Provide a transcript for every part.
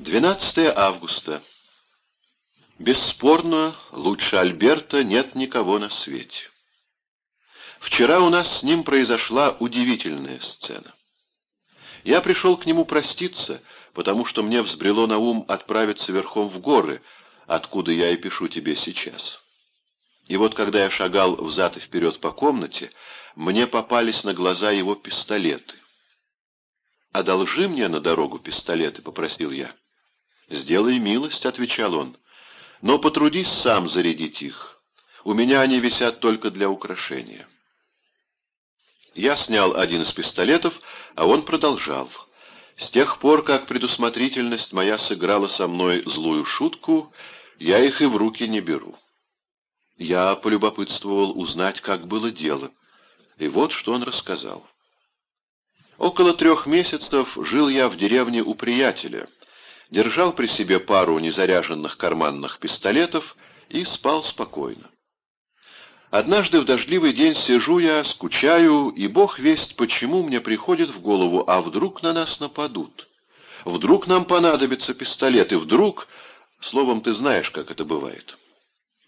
12 августа. Бесспорно, лучше Альберта нет никого на свете. Вчера у нас с ним произошла удивительная сцена. Я пришел к нему проститься, потому что мне взбрело на ум отправиться верхом в горы, откуда я и пишу тебе сейчас. И вот когда я шагал взад и вперед по комнате, мне попались на глаза его пистолеты. «Одолжи мне на дорогу пистолеты», — попросил я. «Сделай милость», — отвечал он, — «но потрудись сам зарядить их. У меня они висят только для украшения». Я снял один из пистолетов, а он продолжал. С тех пор, как предусмотрительность моя сыграла со мной злую шутку, я их и в руки не беру. Я полюбопытствовал узнать, как было дело, и вот что он рассказал. Около трех месяцев жил я в деревне у приятеля — держал при себе пару незаряженных карманных пистолетов и спал спокойно. Однажды в дождливый день сижу я, скучаю, и бог весть, почему мне приходит в голову, а вдруг на нас нападут? Вдруг нам понадобится пистолет, и вдруг... Словом, ты знаешь, как это бывает.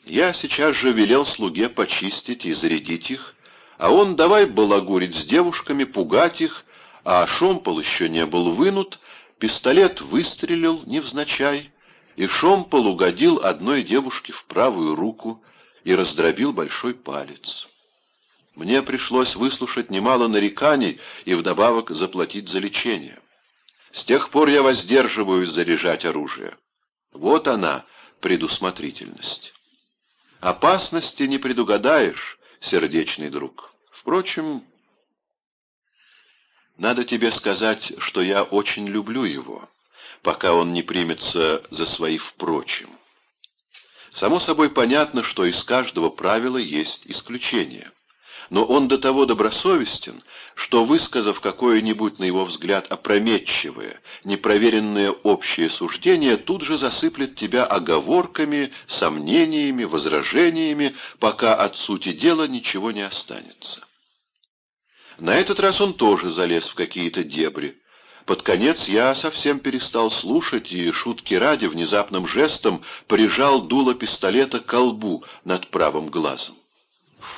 Я сейчас же велел слуге почистить и зарядить их, а он давай балагурить с девушками, пугать их, а шомпол еще не был вынут, Пистолет выстрелил невзначай, и шомпол угодил одной девушке в правую руку и раздробил большой палец. Мне пришлось выслушать немало нареканий и вдобавок заплатить за лечение. С тех пор я воздерживаюсь заряжать оружие. Вот она, предусмотрительность. Опасности не предугадаешь, сердечный друг. Впрочем, надо тебе сказать, что я очень люблю его, пока он не примется за свои впрочем. Само собой понятно, что из каждого правила есть исключение. Но он до того добросовестен, что, высказав какое-нибудь, на его взгляд, опрометчивое, непроверенное общее суждение, тут же засыплет тебя оговорками, сомнениями, возражениями, пока от сути дела ничего не останется. На этот раз он тоже залез в какие-то дебри. Под конец я совсем перестал слушать и, шутки ради, внезапным жестом прижал дуло пистолета к колбу над правым глазом.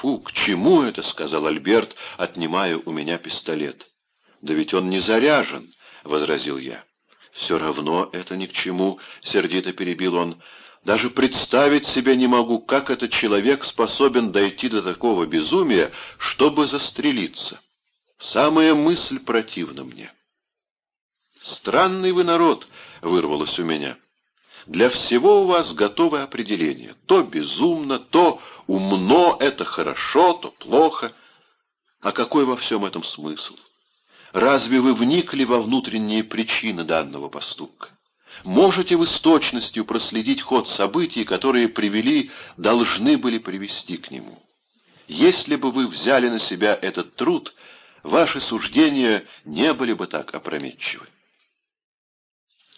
«Фу, к чему это?» — сказал Альберт, отнимая у меня пистолет. «Да ведь он не заряжен», — возразил я. «Все равно это ни к чему», — сердито перебил он. «Даже представить себе не могу, как этот человек способен дойти до такого безумия, чтобы застрелиться». Самая мысль противна мне. «Странный вы народ», — вырвалось у меня. «Для всего у вас готовое определение. То безумно, то умно, это хорошо, то плохо. А какой во всем этом смысл? Разве вы вникли во внутренние причины данного поступка? Можете вы с точностью проследить ход событий, которые привели, должны были привести к нему? Если бы вы взяли на себя этот труд — ваши суждения не были бы так опрометчивы.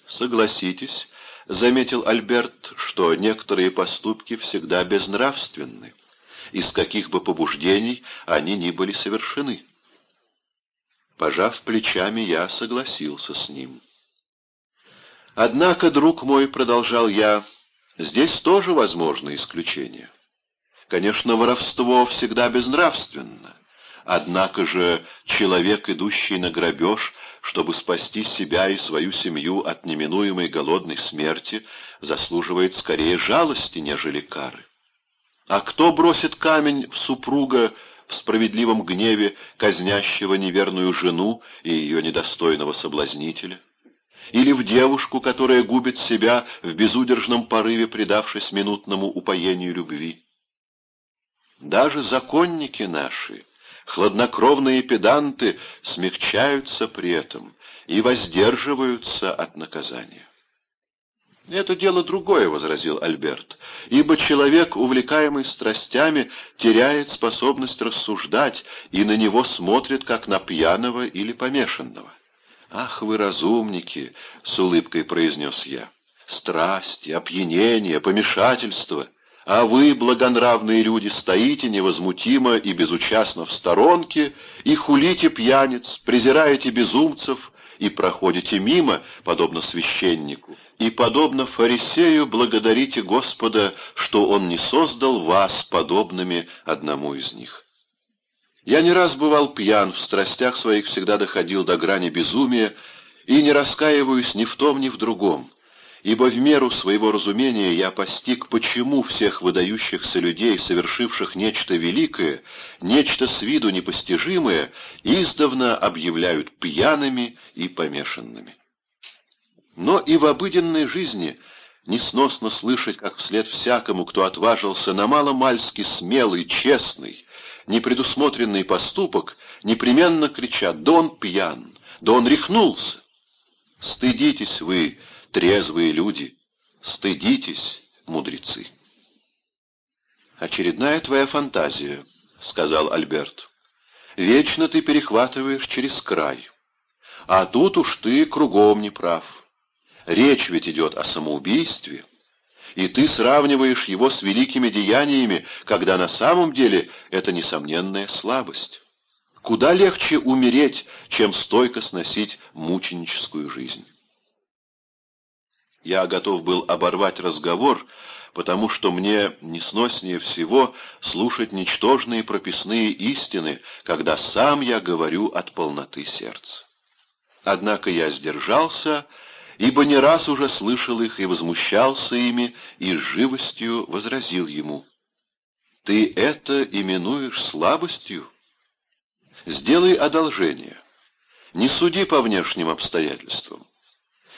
Согласитесь, — заметил Альберт, — что некоторые поступки всегда безнравственны, из каких бы побуждений они ни были совершены. Пожав плечами, я согласился с ним. Однако, друг мой, — продолжал я, — здесь тоже возможно исключение. Конечно, воровство всегда безнравственно, Однако же человек, идущий на грабеж, чтобы спасти себя и свою семью от неминуемой голодной смерти, заслуживает скорее жалости, нежели кары. А кто бросит камень в супруга в справедливом гневе, казнящего неверную жену и ее недостойного соблазнителя? Или в девушку, которая губит себя в безудержном порыве, предавшись минутному упоению любви? Даже законники наши — Хладнокровные педанты смягчаются при этом и воздерживаются от наказания. «Это дело другое», — возразил Альберт, «ибо человек, увлекаемый страстями, теряет способность рассуждать и на него смотрит, как на пьяного или помешанного». «Ах вы разумники!» — с улыбкой произнес я. «Страсти, опьянение, помешательство а вы, благонравные люди, стоите невозмутимо и безучастно в сторонке и хулите пьяниц, презираете безумцев и проходите мимо, подобно священнику, и, подобно фарисею, благодарите Господа, что Он не создал вас подобными одному из них. Я не раз бывал пьян, в страстях своих всегда доходил до грани безумия, и не раскаиваюсь ни в том, ни в другом, ибо в меру своего разумения я постиг, почему всех выдающихся людей, совершивших нечто великое, нечто с виду непостижимое, издавна объявляют пьяными и помешанными. Но и в обыденной жизни несносно слышать, как вслед всякому, кто отважился на маломальски смелый, честный, непредусмотренный поступок, непременно кричат «Да он пьян! Да он рехнулся!» Стыдитесь вы, трезвые люди, стыдитесь, мудрецы. «Очередная твоя фантазия», — сказал Альберт. «Вечно ты перехватываешь через край. А тут уж ты кругом не прав. Речь ведь идет о самоубийстве, и ты сравниваешь его с великими деяниями, когда на самом деле это несомненная слабость. Куда легче умереть, чем стойко сносить мученическую жизнь. Я готов был оборвать разговор, потому что мне несноснее всего слушать ничтожные прописные истины, когда сам я говорю от полноты сердца. Однако я сдержался ибо не раз уже слышал их и возмущался ими, и с живостью возразил ему. «Ты это именуешь слабостью? Сделай одолжение. Не суди по внешним обстоятельствам.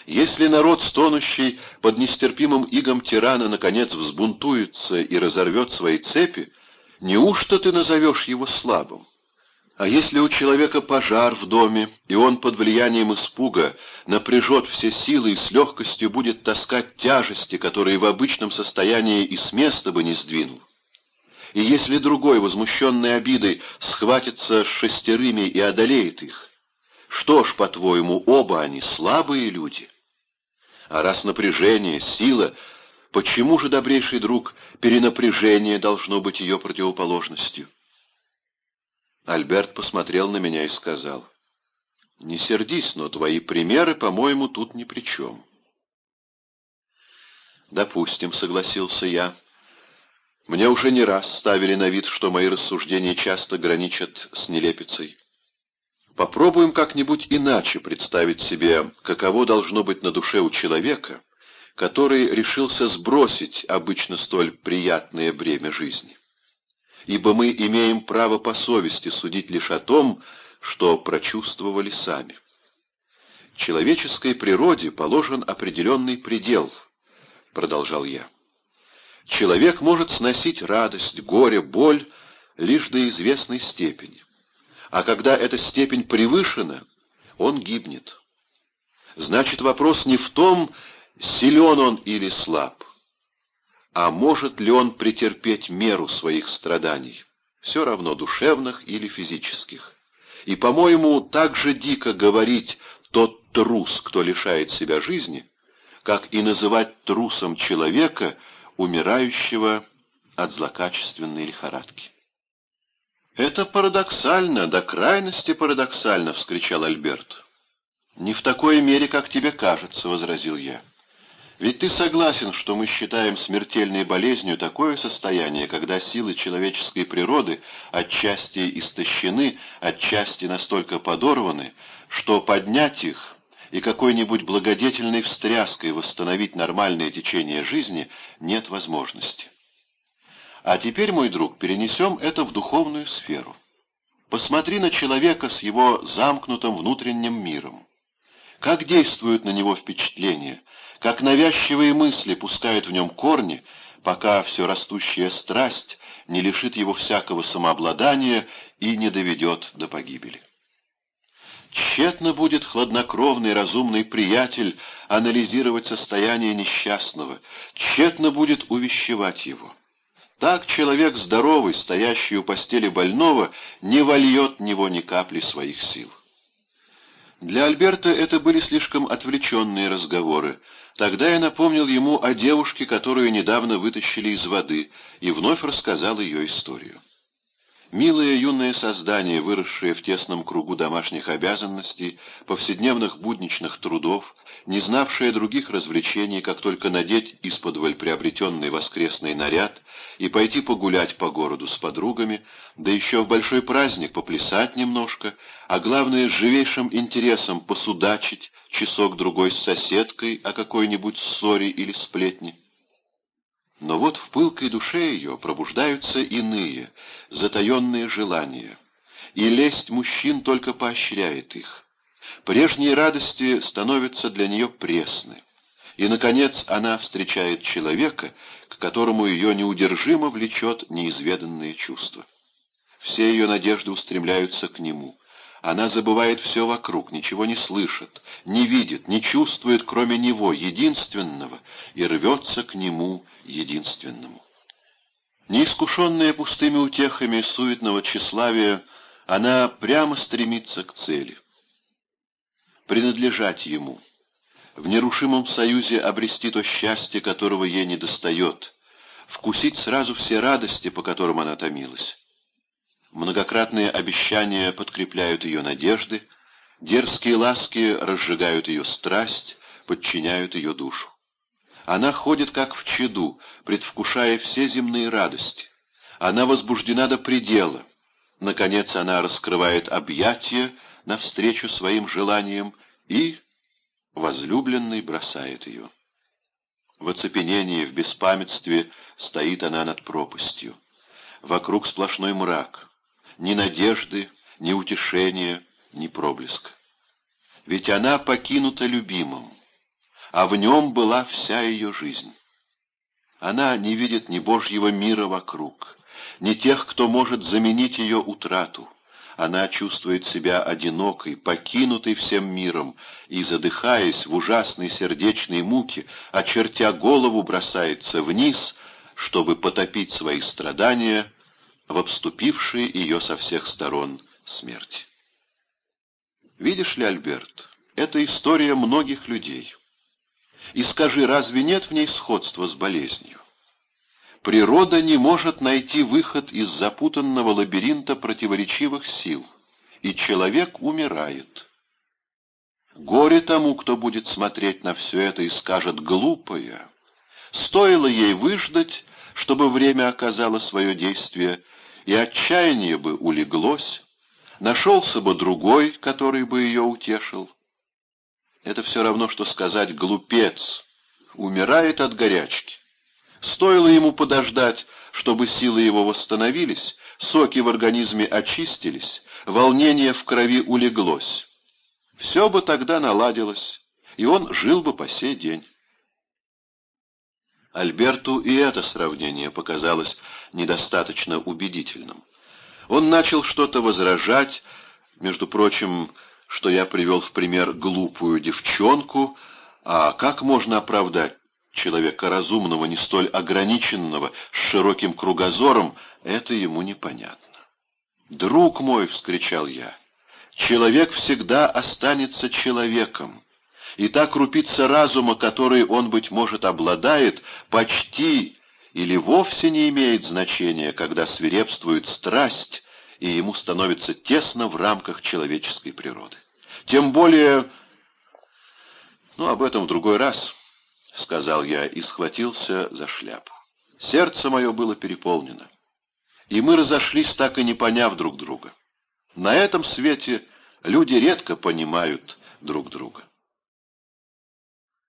Если народ, стонущий под нестерпимым игом тирана, наконец взбунтуется и разорвет свои цепи, неужто ты назовешь его слабым? А если у человека пожар в доме, и он под влиянием испуга напряжет все силы и с легкостью будет таскать тяжести, которые в обычном состоянии и с места бы не сдвинул? И если другой, возмущенный обидой, схватится с шестерыми и одолеет их, что ж, по-твоему, оба они слабые люди? А раз напряжение, сила, почему же, добрейший друг, перенапряжение должно быть ее противоположностью? Альберт посмотрел на меня и сказал, «Не сердись, но твои примеры, по-моему, тут ни при чем». «Допустим», — согласился я. «Мне уже не раз ставили на вид, что мои рассуждения часто граничат с нелепицей. Попробуем как-нибудь иначе представить себе, каково должно быть на душе у человека, который решился сбросить обычно столь приятное бремя жизни» ибо мы имеем право по совести судить лишь о том, что прочувствовали сами. Человеческой природе положен определенный предел, продолжал я. Человек может сносить радость, горе, боль лишь до известной степени. А когда эта степень превышена, он гибнет. Значит, вопрос не в том, силен он или слаб, а может ли он претерпеть меру своих страданий, все равно душевных или физических. И, по-моему, так же дико говорить «тот трус, кто лишает себя жизни», как и называть трусом человека, умирающего от злокачественной лихорадки. «Это парадоксально, до крайности парадоксально!» — вскричал Альберт. «Не в такой мере, как тебе кажется», — возразил я. Ведь ты согласен, что мы считаем смертельной болезнью такое состояние, когда силы человеческой природы отчасти истощены, отчасти настолько подорваны, что поднять их и какой-нибудь благодетельной встряской восстановить нормальное течение жизни нет возможности. А теперь, мой друг, перенесем это в духовную сферу. Посмотри на человека с его замкнутым внутренним миром. Как действуют на него впечатления, как навязчивые мысли пускают в нем корни, пока все растущая страсть не лишит его всякого самообладания и не доведет до погибели. Тщетно будет хладнокровный разумный приятель анализировать состояние несчастного, тщетно будет увещевать его. Так человек здоровый, стоящий у постели больного, не вольет в него ни капли своих сил. Для Альберта это были слишком отвлеченные разговоры, Тогда я напомнил ему о девушке, которую недавно вытащили из воды, и вновь рассказал ее историю. Милое юное создание, выросшее в тесном кругу домашних обязанностей, повседневных будничных трудов, не знавшее других развлечений, как только надеть из-под приобретенный воскресный наряд и пойти погулять по городу с подругами, да еще в большой праздник поплясать немножко, а главное, с живейшим интересом посудачить часок-другой с соседкой о какой-нибудь ссоре или сплетне. Но вот в пылкой душе ее пробуждаются иные, затаенные желания, и лесть мужчин только поощряет их. Прежние радости становятся для нее пресны, и, наконец, она встречает человека, к которому ее неудержимо влечет неизведанные чувства. Все ее надежды устремляются к нему — она забывает все вокруг, ничего не слышит, не видит, не чувствует, кроме него, единственного, и рвется к нему единственному. Неискушенная пустыми утехами суетного тщеславия, она прямо стремится к цели. Принадлежать ему, в нерушимом союзе обрести то счастье, которого ей недостает, вкусить сразу все радости, по которым она томилась. Многократные обещания подкрепляют ее надежды, дерзкие ласки разжигают ее страсть, подчиняют ее душу. Она ходит как в чаду, предвкушая все земные радости. Она возбуждена до предела. Наконец она раскрывает объятия навстречу своим желаниям и возлюбленный бросает ее. В оцепенении, в беспамятстве стоит она над пропастью. Вокруг сплошной мрак ни надежды, ни утешения, ни проблеска. Ведь она покинута любимым, а в нем была вся ее жизнь. Она не видит ни Божьего мира вокруг, ни тех, кто может заменить ее утрату. Она чувствует себя одинокой, покинутой всем миром, и, задыхаясь в ужасной сердечной муке, очертя голову, бросается вниз, чтобы потопить свои страдания в обступившей ее со всех сторон смерти. Видишь ли, Альберт, это история многих людей. И скажи, разве нет в ней сходства с болезнью? Природа не может найти выход из запутанного лабиринта противоречивых сил, и человек умирает. Горе тому, кто будет смотреть на все это и скажет «глупая». Стоило ей выждать, чтобы время оказало свое действие, и отчаяние бы улеглось, нашелся бы другой, который бы ее утешил. Это все равно, что сказать «глупец», умирает от горячки. Стоило ему подождать, чтобы силы его восстановились, соки в организме очистились, волнение в крови улеглось. Все бы тогда наладилось, и он жил бы по сей день. Альберту и это сравнение показалось недостаточно убедительным. Он начал что-то возражать, между прочим, что я привел в пример глупую девчонку, а как можно оправдать человека разумного, не столь ограниченного, с широким кругозором, это ему непонятно. «Друг мой!» — вскричал я. «Человек всегда останется человеком, и та крупица разума, которой он, быть может, обладает, почти или вовсе не имеет значения, когда свирепствует страсть, и ему становится тесно в рамках человеческой природы. Тем более... Ну, об этом в другой раз, — сказал я и схватился за шляпу. Сердце мое было переполнено, и мы разошлись, так и не поняв друг друга. На этом свете люди редко понимают друг друга.